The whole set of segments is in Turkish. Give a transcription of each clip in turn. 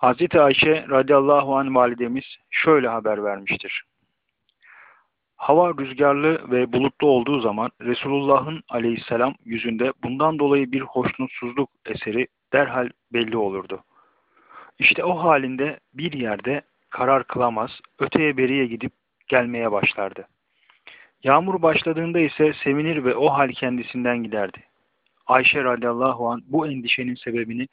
Hazreti Ayşe radıyallahu anh validemiz şöyle haber vermiştir. Hava rüzgarlı ve bulutlu olduğu zaman Resulullah'ın aleyhisselam yüzünde bundan dolayı bir hoşnutsuzluk eseri derhal belli olurdu. İşte o halinde bir yerde karar kılamaz, öteye beriye gidip gelmeye başlardı. Yağmur başladığında ise sevinir ve o hal kendisinden giderdi. Ayşe radıyallahu an bu endişenin sebebini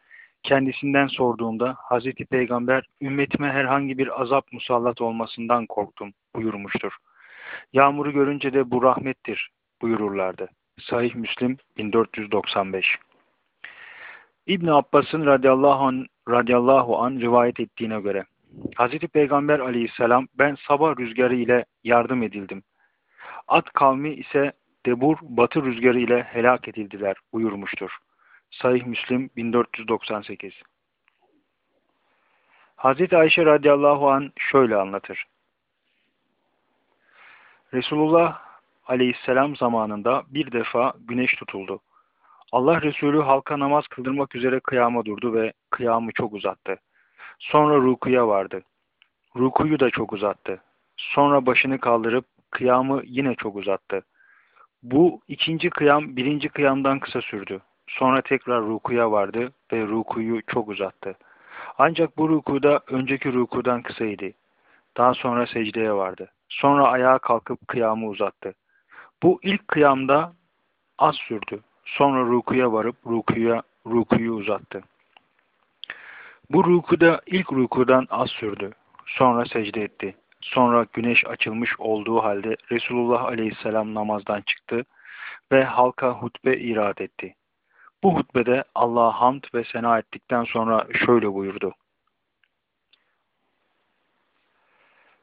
kendisinden sorduğunda Hazreti Peygamber ümmetime herhangi bir azap musallat olmasından korktum buyurmuştur. Yağmuru görünce de bu rahmettir buyururlardı. Sahih Müslim 1495 İbn Abbas'ın radıyallahu an, radıyallahu an rivayet ettiğine göre Hazreti Peygamber aleyhisselam ben sabah rüzgarı ile yardım edildim. At kavmi ise Debur batı rüzgarı ile helak edildiler buyurmuştur. Sahih Müslim 1498 Hazreti Ayşe radıyallahu an şöyle anlatır. Resulullah aleyhisselam zamanında bir defa güneş tutuldu. Allah Resulü halka namaz kıldırmak üzere kıyama durdu ve kıyamı çok uzattı. Sonra rukuya vardı. Rukuyu da çok uzattı. Sonra başını kaldırıp kıyamı yine çok uzattı. Bu ikinci kıyam birinci kıyamdan kısa sürdü. Sonra tekrar rukuya vardı ve rukuyu çok uzattı. Ancak bu rukuda önceki rukudan kısaydı. Daha sonra secdeye vardı. Sonra ayağa kalkıp kıyamı uzattı. Bu ilk kıyamda az sürdü. Sonra rukuya varıp rukuya, rukuyu uzattı. Bu rukuda ilk rukudan az sürdü. Sonra secde etti. Sonra güneş açılmış olduğu halde Resulullah aleyhisselam namazdan çıktı ve halka hutbe irad etti. Bu hutbede Allah'a hamd ve sena ettikten sonra şöyle buyurdu.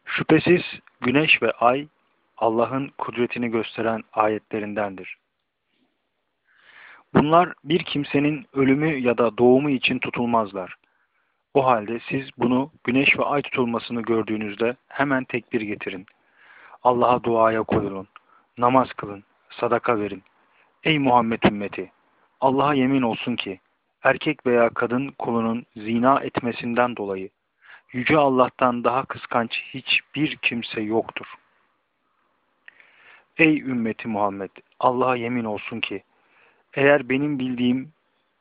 Şüphesiz güneş ve ay Allah'ın kudretini gösteren ayetlerindendir. Bunlar bir kimsenin ölümü ya da doğumu için tutulmazlar. O halde siz bunu güneş ve ay tutulmasını gördüğünüzde hemen tekbir getirin. Allah'a duaya koyulun. Namaz kılın. Sadaka verin. Ey Muhammed ümmeti! Allah'a yemin olsun ki erkek veya kadın kulunun zina etmesinden dolayı Yüce Allah'tan daha kıskanç hiçbir kimse yoktur. Ey ümmeti Muhammed! Allah'a yemin olsun ki eğer benim bildiğim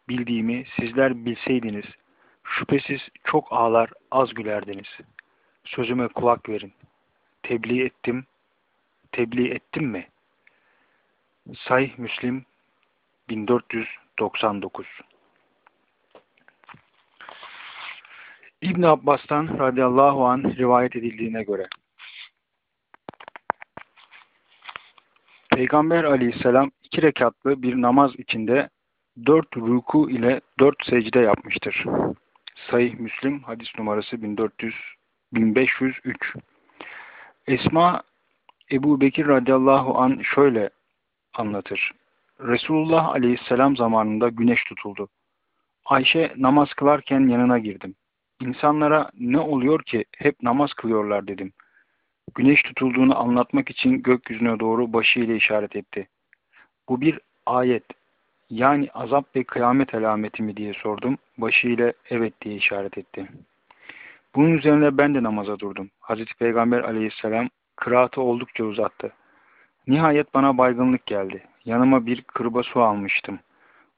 bildiğimi sizler bilseydiniz şüphesiz çok ağlar az gülerdiniz. Sözüme kulak verin. Tebliğ ettim. Tebliğ ettim mi? Sahih Müslim 1499 İbn Abbas'tan radıyallahu an rivayet edildiğine göre Peygamber aleyhisselam iki rekatlı bir namaz içinde dört ruku ile dört secde yapmıştır. Sayih Müslim hadis numarası 1400 1503 Esma Ebu Bekir radıyallahu an şöyle anlatır. Resulullah aleyhisselam zamanında güneş tutuldu. Ayşe namaz kılarken yanına girdim. İnsanlara ne oluyor ki hep namaz kılıyorlar dedim. Güneş tutulduğunu anlatmak için gökyüzüne doğru başıyla işaret etti. Bu bir ayet yani azap ve kıyamet alameti mi diye sordum. Başıyla evet diye işaret etti. Bunun üzerine ben de namaza durdum. Hazreti Peygamber aleyhisselam kıraatı oldukça uzattı. Nihayet bana baygınlık geldi. Yanıma bir kırba su almıştım.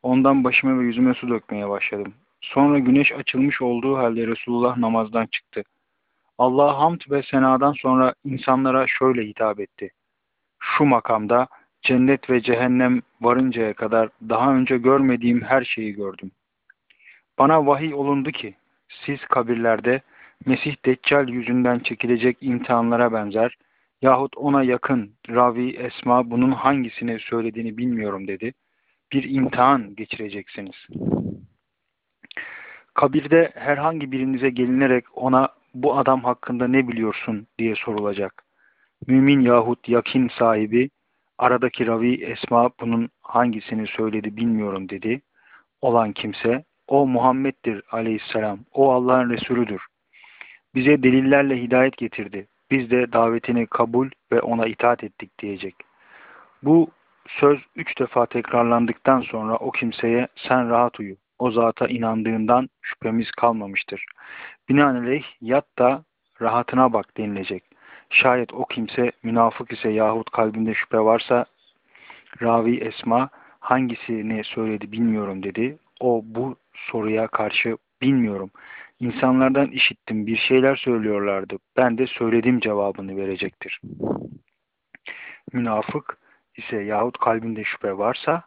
Ondan başıma ve yüzüme su dökmeye başladım. Sonra güneş açılmış olduğu halde Resulullah namazdan çıktı. Allah'a hamd ve senadan sonra insanlara şöyle hitap etti. Şu makamda cennet ve cehennem varıncaya kadar daha önce görmediğim her şeyi gördüm. Bana vahiy olundu ki siz kabirlerde Mesih Deccal yüzünden çekilecek imtihanlara benzer yahut ona yakın Ravi Esma bunun hangisini söylediğini bilmiyorum dedi. Bir imtihan geçireceksiniz. Kabirde herhangi birinize gelinerek ona bu adam hakkında ne biliyorsun diye sorulacak. Mümin yahut yakin sahibi aradaki ravi Esma bunun hangisini söyledi bilmiyorum dedi. Olan kimse o Muhammed'dir aleyhisselam. O Allah'ın Resulüdür. Bize delillerle hidayet getirdi. Biz de davetini kabul ve ona itaat ettik diyecek. Bu söz üç defa tekrarlandıktan sonra o kimseye sen rahat uyu. o zata inandığından şüphemiz kalmamıştır. Binaenaleyh yat da rahatına bak denilecek. Şayet o kimse münafık ise yahut kalbinde şüphe varsa Ravi Esma hangisini söyledi bilmiyorum dedi. O bu soruya karşı bilmiyorum. İnsanlardan işittim bir şeyler söylüyorlardı. Ben de söyledim cevabını verecektir. Münafık ise yahut kalbinde şüphe varsa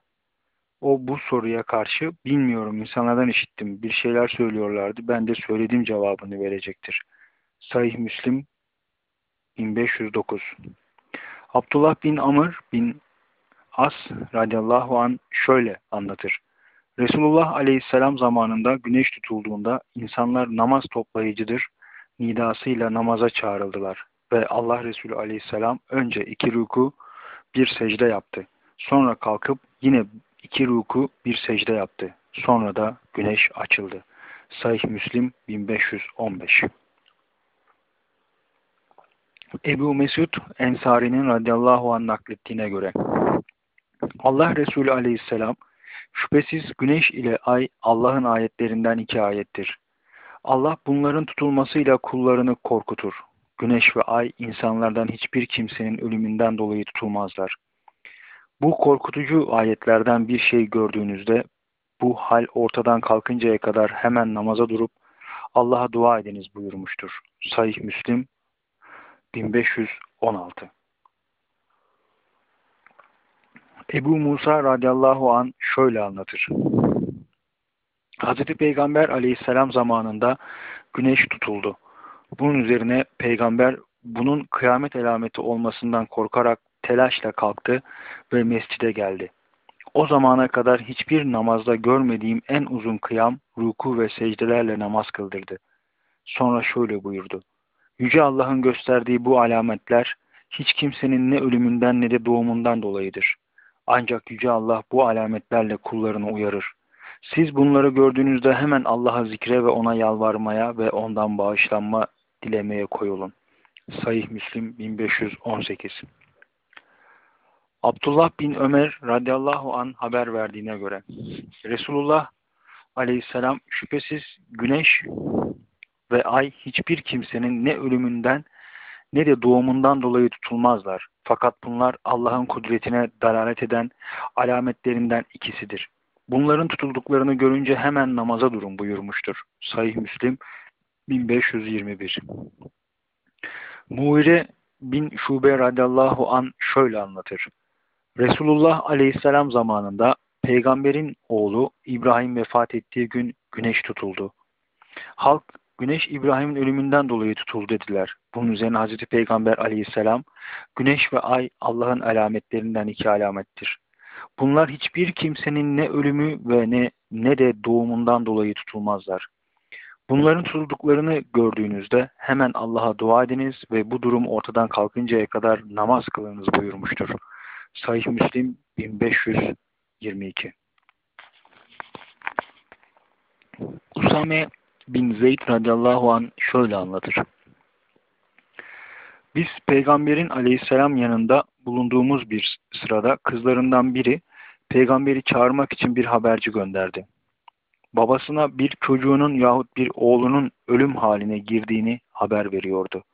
o bu soruya karşı bilmiyorum insanlardan işittim bir şeyler söylüyorlardı. Ben de söyledim cevabını verecektir. Sahih Müslim 1509 Abdullah bin Amr bin As radıyallahu an şöyle anlatır. Resulullah aleyhisselam zamanında güneş tutulduğunda insanlar namaz toplayıcıdır nidasıyla namaza çağrıldılar ve Allah Resulü aleyhisselam önce iki ruku bir secde yaptı. Sonra kalkıp yine iki ruku bir secde yaptı. Sonra da güneş açıldı. Sahih Müslim 1515 Ebu Mesud Ensari'nin radıyallahu anh naklettiğine göre Allah Resulü aleyhisselam şüphesiz güneş ile ay Allah'ın ayetlerinden iki ayettir. Allah bunların tutulmasıyla kullarını korkutur. Güneş ve ay insanlardan hiçbir kimsenin ölümünden dolayı tutulmazlar. Bu korkutucu ayetlerden bir şey gördüğünüzde bu hal ortadan kalkıncaya kadar hemen namaza durup Allah'a dua ediniz buyurmuştur. Sahih Müslim 1516 Ebu Musa radıyallahu an şöyle anlatır. Hazreti Peygamber aleyhisselam zamanında güneş tutuldu. Bunun üzerine peygamber bunun kıyamet alameti olmasından korkarak telaşla kalktı ve mescide geldi. O zamana kadar hiçbir namazda görmediğim en uzun kıyam, ruku ve secdelerle namaz kıldırdı. Sonra şöyle buyurdu. Yüce Allah'ın gösterdiği bu alametler hiç kimsenin ne ölümünden ne de doğumundan dolayıdır. Ancak Yüce Allah bu alametlerle kullarını uyarır. Siz bunları gördüğünüzde hemen Allah'a zikre ve ona yalvarmaya ve ondan bağışlanma dilemeye koyulun. Sayih Müslim 1518 Abdullah bin Ömer radıyallahu an haber verdiğine göre Resulullah aleyhisselam şüphesiz güneş ve ay hiçbir kimsenin ne ölümünden ne de doğumundan dolayı tutulmazlar. Fakat bunlar Allah'ın kudretine dalalet eden alametlerinden ikisidir. Bunların tutulduklarını görünce hemen namaza durun buyurmuştur. Sahih Müslim 1521 Muhire bin Şube radıyallahu an şöyle anlatır. Resulullah aleyhisselam zamanında peygamberin oğlu İbrahim vefat ettiği gün güneş tutuldu. Halk güneş İbrahim'in ölümünden dolayı tutuldu dediler. Bunun üzerine Hazreti Peygamber aleyhisselam güneş ve ay Allah'ın alametlerinden iki alamettir. Bunlar hiçbir kimsenin ne ölümü ve ne, ne de doğumundan dolayı tutulmazlar. Bunların tutulduklarını gördüğünüzde hemen Allah'a dua ediniz ve bu durum ortadan kalkıncaya kadar namaz kılınız buyurmuştur. Sahih Müslim 1522 Usame bin Zeyd radıyallahu an şöyle anlatır. Biz peygamberin aleyhisselam yanında bulunduğumuz bir sırada kızlarından biri peygamberi çağırmak için bir haberci gönderdi. Babasına bir çocuğunun yahut bir oğlunun ölüm haline girdiğini haber veriyordu.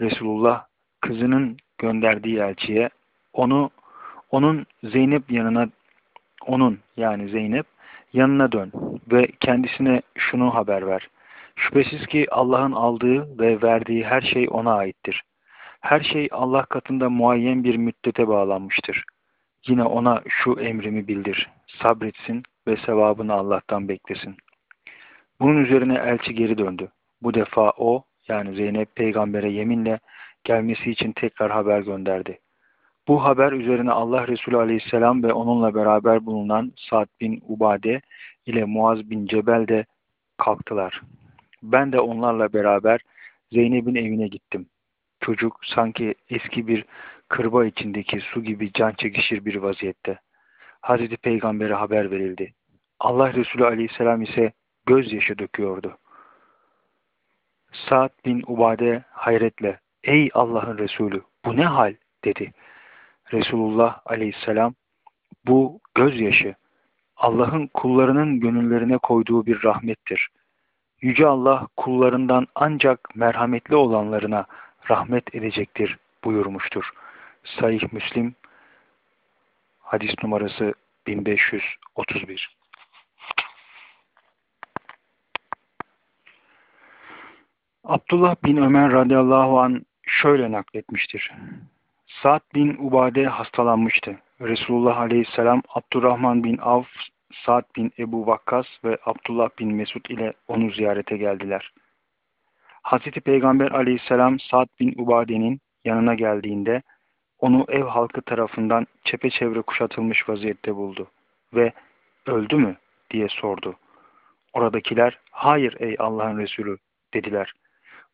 Resulullah kızının gönderdiği elçiye onu onun Zeynep yanına onun yani Zeynep yanına dön ve kendisine şunu haber ver. Şüphesiz ki Allah'ın aldığı ve verdiği her şey ona aittir. Her şey Allah katında muayyen bir müddete bağlanmıştır. Yine ona şu emrimi bildir. Sabretsin ve sevabını Allah'tan beklesin. Bunun üzerine elçi geri döndü. Bu defa o yani Zeynep peygambere yeminle gelmesi için tekrar haber gönderdi. Bu haber üzerine Allah Resulü Aleyhisselam ve onunla beraber bulunan Sa'd bin Ubade ile Muaz bin Cebel de kalktılar. Ben de onlarla beraber Zeynep'in evine gittim. Çocuk sanki eski bir kırba içindeki su gibi can çekişir bir vaziyette. Hazreti Peygamber'e haber verildi. Allah Resulü Aleyhisselam ise gözyaşı döküyordu. Sa'd bin Ubade hayretle ''Ey Allah'ın Resulü bu ne hal?'' dedi. Resulullah aleyhisselam bu gözyaşı Allah'ın kullarının gönüllerine koyduğu bir rahmettir. Yüce Allah kullarından ancak merhametli olanlarına rahmet edecektir buyurmuştur. Sahih Müslim hadis numarası 1531 Abdullah bin Ömer radıyallahu an şöyle nakletmiştir. Sa'd bin Ubade hastalanmıştı. Resulullah aleyhisselam Abdurrahman bin Avf, Sa'd bin Ebu Vakkas ve Abdullah bin Mesud ile onu ziyarete geldiler. Hazreti Peygamber aleyhisselam Sa'd bin Ubade'nin yanına geldiğinde onu ev halkı tarafından çepeçevre kuşatılmış vaziyette buldu ve öldü mü diye sordu. Oradakiler hayır ey Allah'ın Resulü dediler.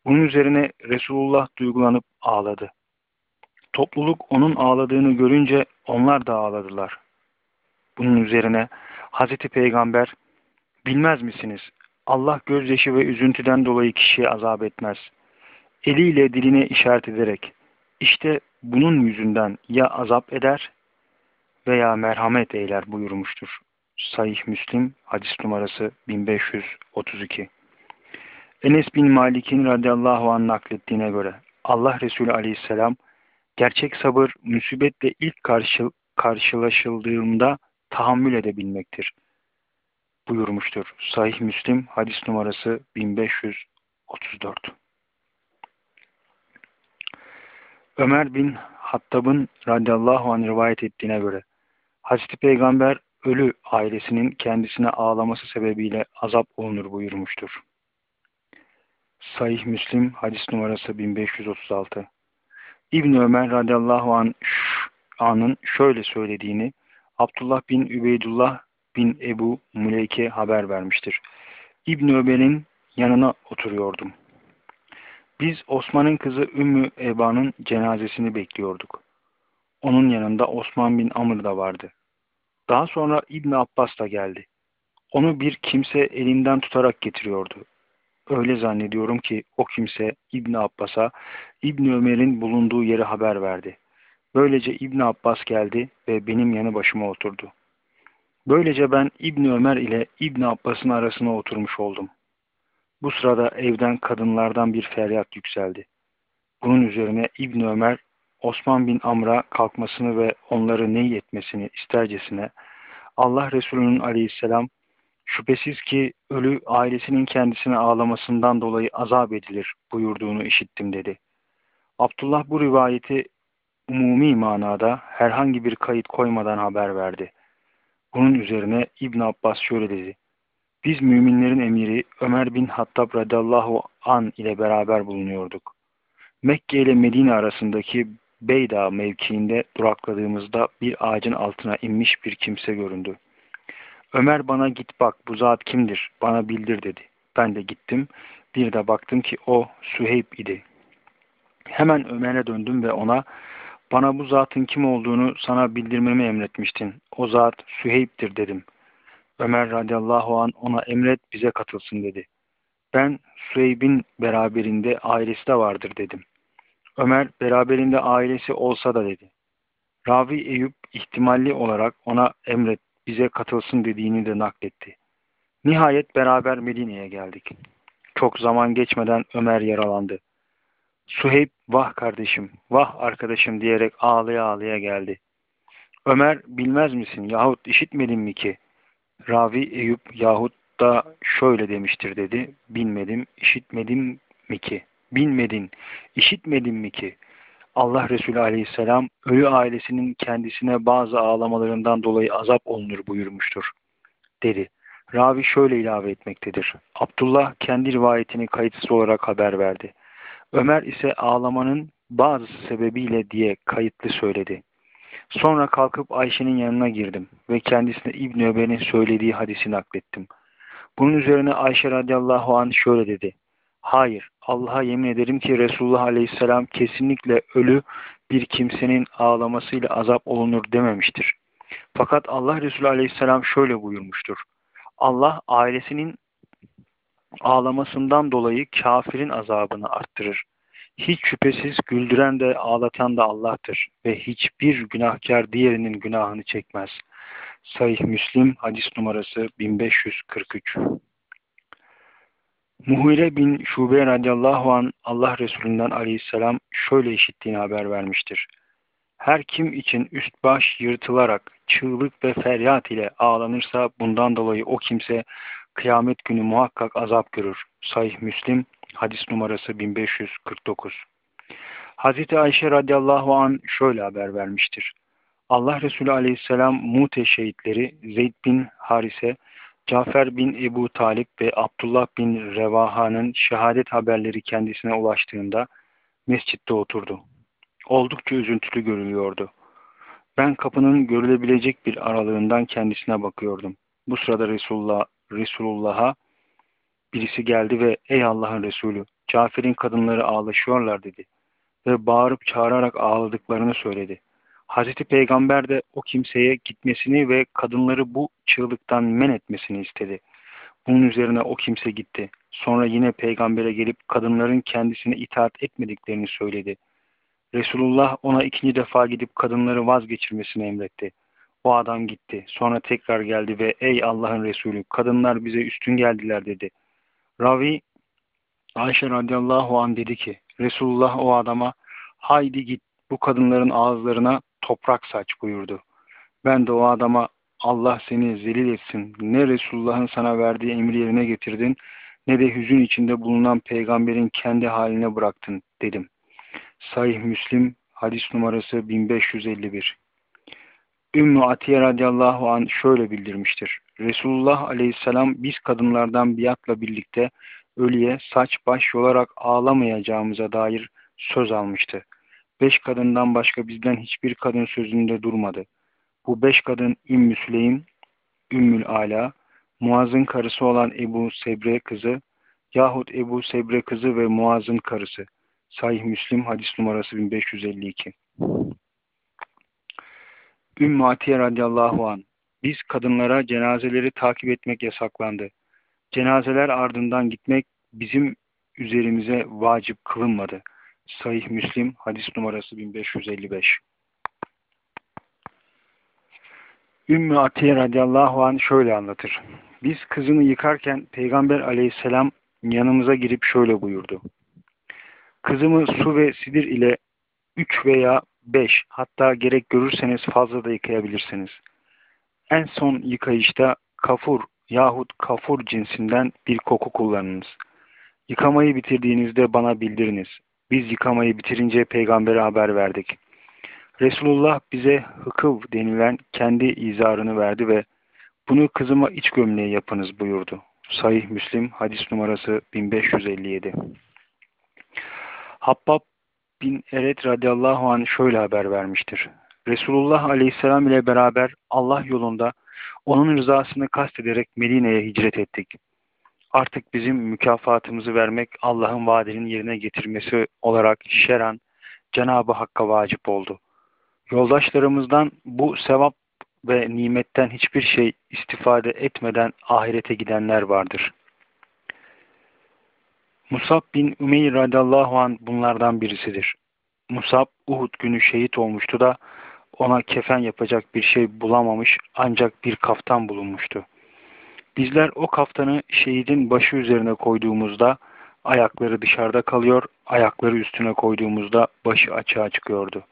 Bunun üzerine Resulullah duygulanıp ağladı. Topluluk onun ağladığını görünce onlar da ağladılar. Bunun üzerine Hazreti Peygamber bilmez misiniz Allah gözyaşı ve üzüntüden dolayı kişiye azap etmez. Eliyle diline işaret ederek işte bunun yüzünden ya azap eder veya merhamet eyler buyurmuştur. Sahih Müslim hadis numarası 1532. Enes bin Malik'in radıyallahu anh naklettiğine göre Allah Resulü aleyhisselam gerçek sabır musibetle ilk karşı, karşılaşıldığında tahammül edebilmektir buyurmuştur. Sahih Müslim hadis numarası 1534. Ömer bin Hattab'ın radıyallahu anh rivayet ettiğine göre Hazreti Peygamber ölü ailesinin kendisine ağlaması sebebiyle azap olunur buyurmuştur. Sahih Müslim hadis numarası 1536. İbn Ömer radıyallahu anh anın şöyle söylediğini Abdullah bin Übeydullah bin Ebu Muleyke haber vermiştir. İbn Ömer'in yanına oturuyordum. Biz Osman'ın kızı Ümmü Eba'nın cenazesini bekliyorduk. Onun yanında Osman bin Amr da vardı. Daha sonra İbn Abbas da geldi. Onu bir kimse elinden tutarak getiriyordu. Öyle zannediyorum ki o kimse İbn Abbas'a İbn Ömer'in bulunduğu yeri haber verdi. Böylece İbn Abbas geldi ve benim yanı başıma oturdu. Böylece ben İbn Ömer ile İbn Abbas'ın arasına oturmuş oldum. Bu sırada evden kadınlardan bir feryat yükseldi. Bunun üzerine İbn Ömer Osman bin Amr'a kalkmasını ve onları ney etmesini istercesine Allah Resulü'nün aleyhisselam şüphesiz ki ölü ailesinin kendisine ağlamasından dolayı azap edilir buyurduğunu işittim dedi. Abdullah bu rivayeti umumi manada herhangi bir kayıt koymadan haber verdi. Bunun üzerine İbn Abbas şöyle dedi. Biz müminlerin emiri Ömer bin Hattab radıyallahu an ile beraber bulunuyorduk. Mekke ile Medine arasındaki Beyda mevkiinde durakladığımızda bir ağacın altına inmiş bir kimse göründü. Ömer bana git bak bu zat kimdir bana bildir dedi. Ben de gittim. Bir de baktım ki o Süheyb idi. Hemen Ömer'e döndüm ve ona bana bu zatın kim olduğunu sana bildirmemi emretmiştin. O zat Süheyb'dir dedim. Ömer radıyallahu an ona emret bize katılsın dedi. Ben Süheyb'in beraberinde ailesi de vardır dedim. Ömer beraberinde ailesi olsa da dedi. Ravi Eyüp ihtimalli olarak ona emret bize katılsın dediğini de nakletti. Nihayet beraber Medine'ye geldik. Çok zaman geçmeden Ömer yaralandı. Suheyb vah kardeşim, vah arkadaşım diyerek ağlaya ağlaya geldi. Ömer bilmez misin yahut işitmedin mi ki? Ravi Eyüp yahut da şöyle demiştir dedi. Bilmedim, işitmedim mi ki? Bilmedin, işitmedin mi ki? Allah Resulü aleyhisselam ölü ailesinin kendisine bazı ağlamalarından dolayı azap olunur buyurmuştur. Dedi. Ravi şöyle ilave etmektedir. Abdullah kendi rivayetini kayıtsız olarak haber verdi. Ömer ise ağlamanın bazı sebebiyle diye kayıtlı söyledi. Sonra kalkıp Ayşe'nin yanına girdim ve kendisine İbn Ömer'in söylediği hadisi naklettim. Bunun üzerine Ayşe radıyallahu anh şöyle dedi. Hayır, Allah'a yemin ederim ki Resulullah aleyhisselam kesinlikle ölü bir kimsenin ağlamasıyla azap olunur dememiştir. Fakat Allah Resulü aleyhisselam şöyle buyurmuştur. Allah ailesinin ağlamasından dolayı kafirin azabını arttırır. Hiç şüphesiz güldüren de ağlatan da Allah'tır ve hiçbir günahkar diğerinin günahını çekmez. Sahih Müslim hadis numarası 1543. Muhire bin Şube radıyallahu an Allah Resulünden aleyhisselam şöyle işittiğini haber vermiştir. Her kim için üst baş yırtılarak çığlık ve feryat ile ağlanırsa bundan dolayı o kimse kıyamet günü muhakkak azap görür. Sahih Müslim hadis numarası 1549. Hazreti Ayşe radıyallahu an şöyle haber vermiştir. Allah Resulü aleyhisselam Mute şehitleri Zeyd bin Harise, Cafer bin Ebu Talip ve Abdullah bin Revaha'nın şehadet haberleri kendisine ulaştığında mescitte oturdu. Oldukça üzüntülü görülüyordu. Ben kapının görülebilecek bir aralığından kendisine bakıyordum. Bu sırada Resulullah, Resulullah'a birisi geldi ve ey Allah'ın Resulü Cafer'in kadınları ağlaşıyorlar dedi ve bağırıp çağırarak ağladıklarını söyledi. Hazreti Peygamber de o kimseye gitmesini ve kadınları bu çığlıktan men etmesini istedi. Bunun üzerine o kimse gitti. Sonra yine peygambere gelip kadınların kendisine itaat etmediklerini söyledi. Resulullah ona ikinci defa gidip kadınları vazgeçirmesini emretti. O adam gitti. Sonra tekrar geldi ve ey Allah'ın Resulü kadınlar bize üstün geldiler dedi. Ravi Ayşe radıyallahu an dedi ki Resulullah o adama haydi git bu kadınların ağızlarına toprak saç buyurdu. Ben de o adama Allah seni zelil etsin. Ne Resulullah'ın sana verdiği emri yerine getirdin ne de hüzün içinde bulunan peygamberin kendi haline bıraktın dedim. Sahih Müslim hadis numarası 1551. Ümmü Atiye radıyallahu an şöyle bildirmiştir. Resulullah aleyhisselam biz kadınlardan biatla birlikte ölüye saç baş yolarak ağlamayacağımıza dair söz almıştı. Beş kadından başka bizden hiçbir kadın sözünde durmadı. Bu beş kadın Ümmü Süleym, Ümmül Ala, Muaz'ın karısı olan Ebu Sebre kızı yahut Ebu Sebre kızı ve Muaz'ın karısı. Sahih Müslim hadis numarası 1552. Ümmü Atiye radıyallahu an biz kadınlara cenazeleri takip etmek yasaklandı. Cenazeler ardından gitmek bizim üzerimize vacip kılınmadı. Sahih Müslim hadis numarası 1555. Ümmü Atiye radıyallahu anh şöyle anlatır. Biz kızını yıkarken Peygamber aleyhisselam yanımıza girip şöyle buyurdu. Kızımı su ve sidir ile üç veya beş hatta gerek görürseniz fazla da yıkayabilirsiniz. En son yıkayışta kafur yahut kafur cinsinden bir koku kullanınız. Yıkamayı bitirdiğinizde bana bildiriniz. Biz yıkamayı bitirince peygambere haber verdik. Resulullah bize hıkıv denilen kendi izarını verdi ve bunu kızıma iç gömleği yapınız buyurdu. Sahih Müslim hadis numarası 1557. Habbab bin Eret radıyallahu anh şöyle haber vermiştir. Resulullah aleyhisselam ile beraber Allah yolunda onun rızasını kastederek Medine'ye hicret ettik artık bizim mükafatımızı vermek Allah'ın vaadinin yerine getirmesi olarak şeran Cenab-ı Hakk'a vacip oldu. Yoldaşlarımızdan bu sevap ve nimetten hiçbir şey istifade etmeden ahirete gidenler vardır. Musab bin Ümeyr radallahu an bunlardan birisidir. Musab Uhud günü şehit olmuştu da ona kefen yapacak bir şey bulamamış ancak bir kaftan bulunmuştu. Bizler o kaftanı şehidin başı üzerine koyduğumuzda ayakları dışarıda kalıyor, ayakları üstüne koyduğumuzda başı açığa çıkıyordu.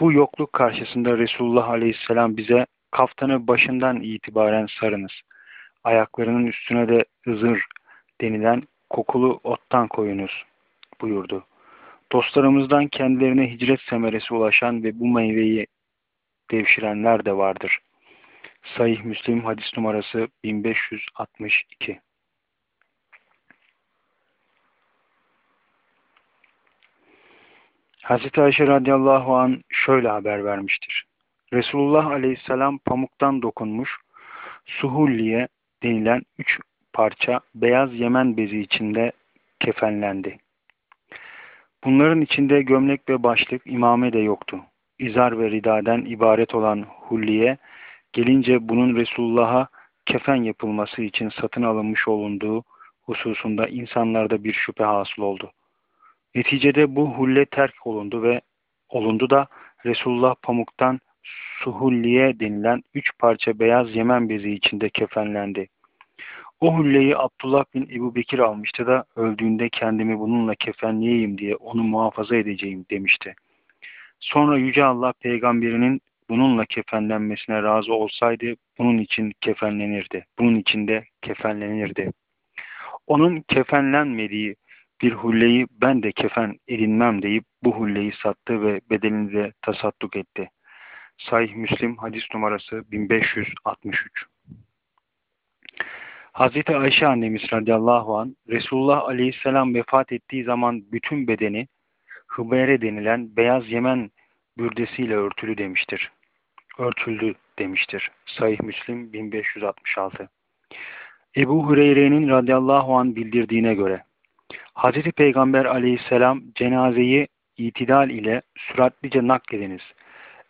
Bu yokluk karşısında Resulullah Aleyhisselam bize kaftanı başından itibaren sarınız. Ayaklarının üstüne de ızır denilen kokulu ottan koyunuz buyurdu. Dostlarımızdan kendilerine hicret semeresi ulaşan ve bu meyveyi devşirenler de vardır. Sahih Müslim hadis numarası 1562. Hazreti Ayşe radıyallahu an şöyle haber vermiştir. Resulullah aleyhisselam pamuktan dokunmuş suhulliye denilen üç parça beyaz yemen bezi içinde kefenlendi. Bunların içinde gömlek ve başlık imame de yoktu. İzar ve ridaden ibaret olan hulliye Gelince bunun Resulullah'a kefen yapılması için satın alınmış olunduğu hususunda insanlarda bir şüphe hasıl oldu. Neticede bu hulle terk olundu ve olundu da Resulullah pamuktan suhulliye denilen üç parça beyaz Yemen bezi içinde kefenlendi. O hülleyi Abdullah bin Ebu Bekir almıştı da öldüğünde kendimi bununla kefenleyeyim diye onu muhafaza edeceğim demişti. Sonra Yüce Allah peygamberinin bununla kefenlenmesine razı olsaydı bunun için kefenlenirdi. Bunun içinde kefenlenirdi. Onun kefenlenmediği bir hulleyi ben de kefen edinmem deyip bu hulleyi sattı ve bedelini de tasadduk etti. Sahih Müslim hadis numarası 1563. Hazreti Ayşe annemiz radıyallahu an Resulullah aleyhisselam vefat ettiği zaman bütün bedeni hıbere denilen beyaz Yemen bürdesiyle örtülü demiştir. Örtüldü demiştir. Sahih Müslim 1566. Ebu Hureyre'nin radıyallahu an bildirdiğine göre Hazreti Peygamber aleyhisselam cenazeyi itidal ile süratlice naklediniz.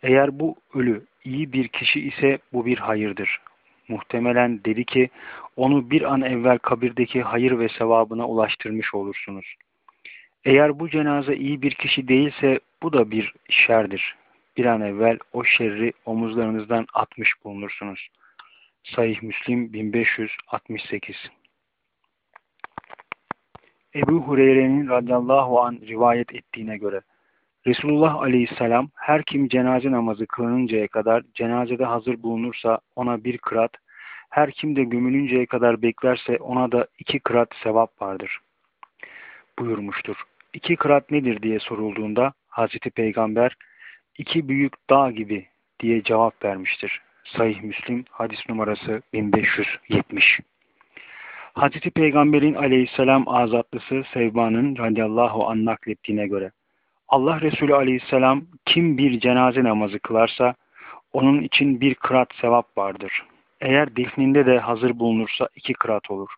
Eğer bu ölü iyi bir kişi ise bu bir hayırdır. Muhtemelen dedi ki onu bir an evvel kabirdeki hayır ve sevabına ulaştırmış olursunuz. Eğer bu cenaze iyi bir kişi değilse bu da bir şerdir. Bir an evvel o şerri omuzlarınızdan atmış bulunursunuz. Sahih Müslim 1568 Ebu Hureyre'nin radıyallahu an rivayet ettiğine göre Resulullah aleyhisselam her kim cenaze namazı kılınıncaya kadar cenazede hazır bulunursa ona bir kırat, her kim de gömülünceye kadar beklerse ona da iki kırat sevap vardır buyurmuştur. İki kırat nedir diye sorulduğunda Hazreti Peygamber iki büyük dağ gibi diye cevap vermiştir. Sahih Müslim hadis numarası 1570. Hazreti Peygamber'in aleyhisselam azatlısı Sevba'nın radıyallahu an naklettiğine göre Allah Resulü aleyhisselam kim bir cenaze namazı kılarsa onun için bir kırat sevap vardır. Eğer defninde de hazır bulunursa iki kırat olur.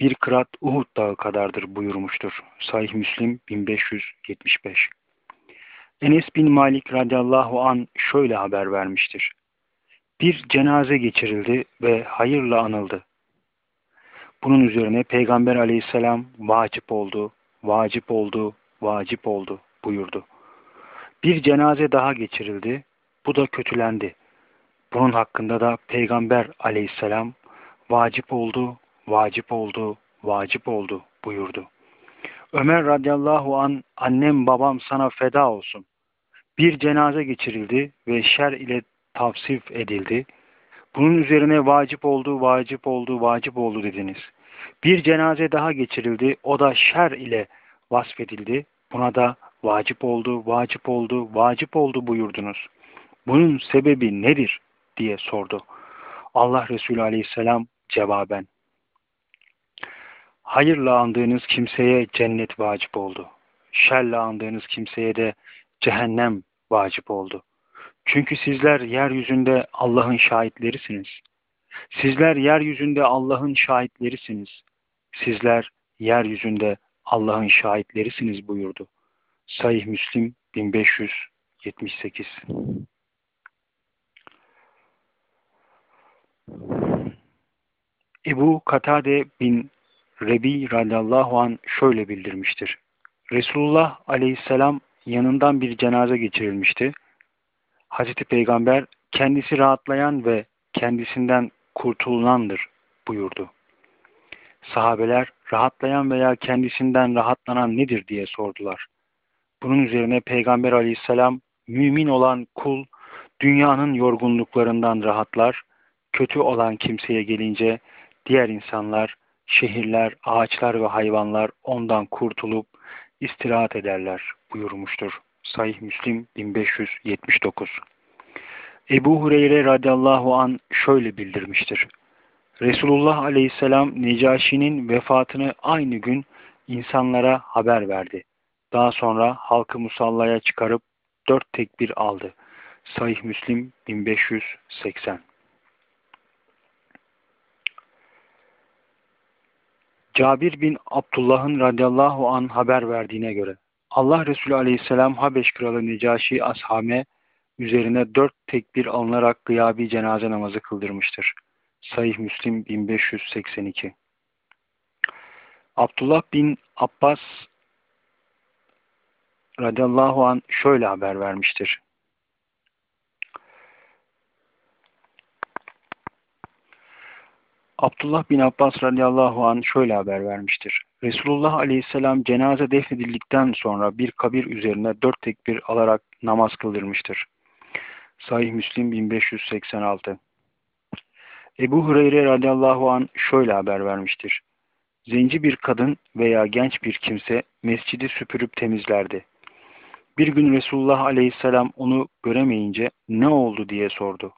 Bir kırat Uhud dağı kadardır buyurmuştur. Sahih Müslim 1575 Enes bin Malik radıyallahu an şöyle haber vermiştir. Bir cenaze geçirildi ve hayırla anıldı. Bunun üzerine Peygamber aleyhisselam vacip oldu, vacip oldu, vacip oldu buyurdu. Bir cenaze daha geçirildi. Bu da kötülendi. Bunun hakkında da Peygamber aleyhisselam vacip oldu, vacip oldu, vacip oldu buyurdu. Ömer radıyallahu an annem babam sana feda olsun. Bir cenaze geçirildi ve şer ile tavsif edildi. Bunun üzerine vacip oldu, vacip oldu, vacip oldu dediniz. Bir cenaze daha geçirildi. O da şer ile vasfedildi. Buna da vacip oldu, vacip oldu, vacip oldu buyurdunuz. Bunun sebebi nedir diye sordu. Allah Resulü aleyhisselam cevaben Hayırla andığınız kimseye cennet vacip oldu. Şerle andığınız kimseye de cehennem vacip oldu. Çünkü sizler yeryüzünde Allah'ın şahitlerisiniz. Sizler yeryüzünde Allah'ın şahitlerisiniz. Sizler yeryüzünde Allah'ın şahitlerisiniz buyurdu. Sahih Müslim 1578 Ebu Katade bin Rebi radıyallahu an şöyle bildirmiştir. Resulullah aleyhisselam yanından bir cenaze geçirilmişti. Hazreti Peygamber kendisi rahatlayan ve kendisinden kurtulandır buyurdu. Sahabeler rahatlayan veya kendisinden rahatlanan nedir diye sordular. Bunun üzerine Peygamber aleyhisselam mümin olan kul dünyanın yorgunluklarından rahatlar, kötü olan kimseye gelince diğer insanlar, şehirler, ağaçlar ve hayvanlar ondan kurtulup istirahat ederler buyurmuştur. Sahih Müslim 1579 Ebu Hureyre radıyallahu an şöyle bildirmiştir. Resulullah aleyhisselam Necaşi'nin vefatını aynı gün insanlara haber verdi. Daha sonra halkı musallaya çıkarıp dört tekbir aldı. Sahih Müslim 1580 Cabir bin Abdullah'ın radıyallahu an haber verdiğine göre Allah Resulü aleyhisselam Habeş kralı Necaşi ashame üzerine dört tekbir alınarak gıyabi cenaze namazı kıldırmıştır. Sahih Müslim 1582 Abdullah bin Abbas radıyallahu an şöyle haber vermiştir. Abdullah bin Abbas radıyallahu anh şöyle haber vermiştir. Resulullah aleyhisselam cenaze defnedildikten sonra bir kabir üzerine dört tekbir alarak namaz kıldırmıştır. Sahih Müslim 1586 Ebu Hureyre radıyallahu an şöyle haber vermiştir. Zenci bir kadın veya genç bir kimse mescidi süpürüp temizlerdi. Bir gün Resulullah aleyhisselam onu göremeyince ne oldu diye sordu.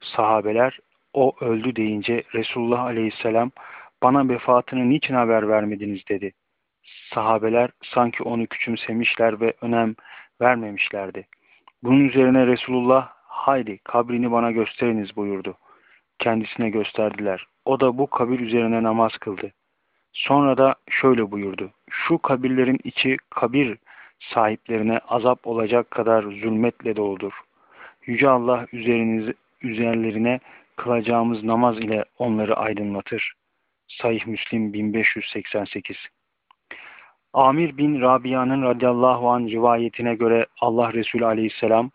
Sahabeler o öldü deyince Resulullah aleyhisselam bana vefatını niçin haber vermediniz dedi. Sahabeler sanki onu küçümsemişler ve önem vermemişlerdi. Bunun üzerine Resulullah haydi kabrini bana gösteriniz buyurdu. Kendisine gösterdiler. O da bu kabir üzerine namaz kıldı. Sonra da şöyle buyurdu. Şu kabirlerin içi kabir sahiplerine azap olacak kadar zulmetle doldur. Yüce Allah üzeriniz, üzerlerine kılacağımız namaz ile onları aydınlatır. Sahih Müslim 1588 Amir bin Rabia'nın radıyallahu an rivayetine göre Allah Resulü aleyhisselam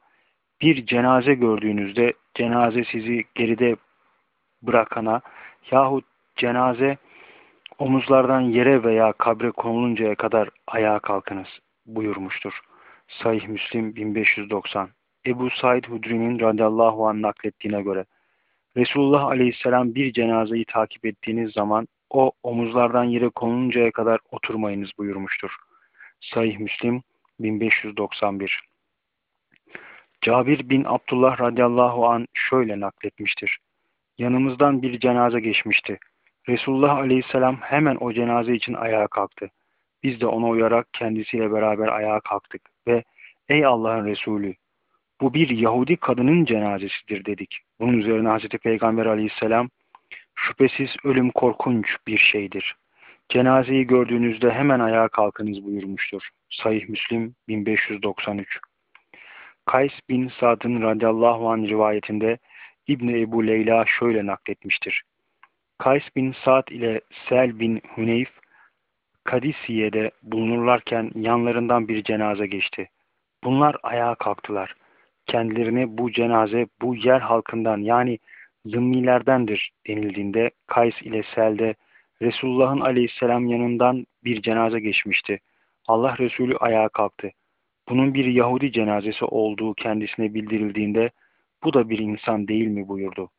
bir cenaze gördüğünüzde cenaze sizi geride bırakana yahut cenaze omuzlardan yere veya kabre konuluncaya kadar ayağa kalkınız buyurmuştur. Sahih Müslim 1590 Ebu Said Hudri'nin radıyallahu anh naklettiğine göre Resulullah aleyhisselam bir cenazeyi takip ettiğiniz zaman o omuzlardan yere konuluncaya kadar oturmayınız buyurmuştur. Sahih Müslim 1591 Cabir bin Abdullah radıyallahu an şöyle nakletmiştir. Yanımızdan bir cenaze geçmişti. Resulullah aleyhisselam hemen o cenaze için ayağa kalktı. Biz de ona uyarak kendisiyle beraber ayağa kalktık ve ey Allah'ın Resulü bu bir Yahudi kadının cenazesidir dedik. Bunun üzerine Hazreti Peygamber aleyhisselam şüphesiz ölüm korkunç bir şeydir. Cenazeyi gördüğünüzde hemen ayağa kalkınız buyurmuştur. Sahih Müslim 1593 Kays bin Sad'ın radıyallahu anh rivayetinde İbni Ebu Leyla şöyle nakletmiştir. Kays bin Sa'd ile Sel bin Huneyf Kadisiye'de bulunurlarken yanlarından bir cenaze geçti. Bunlar ayağa kalktılar. Kendilerine bu cenaze bu yer halkından yani zımmilerdendir denildiğinde Kays ile Sel'de Resulullah'ın aleyhisselam yanından bir cenaze geçmişti. Allah Resulü ayağa kalktı. Bunun bir Yahudi cenazesi olduğu kendisine bildirildiğinde bu da bir insan değil mi buyurdu.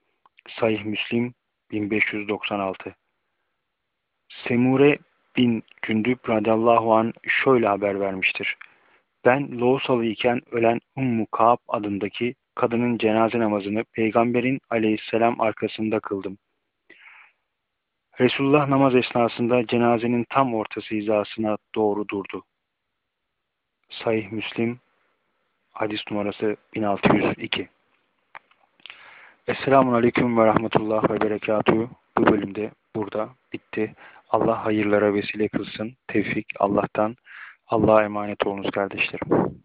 Sahih Müslim 1596 Semure bin Cündüb radıyallahu an şöyle haber vermiştir. Ben Loğusalı iken ölen Ummu Kaab adındaki kadının cenaze namazını Peygamberin aleyhisselam arkasında kıldım. Resulullah namaz esnasında cenazenin tam ortası hizasına doğru durdu. Sahih Müslim hadis numarası 1602 Esselamun Aleyküm ve Rahmetullah ve Berekatuhu bu bölümde burada bitti. Allah hayırlara vesile kılsın. Tevfik Allah'tan. Allah'a emanet olunuz kardeşlerim.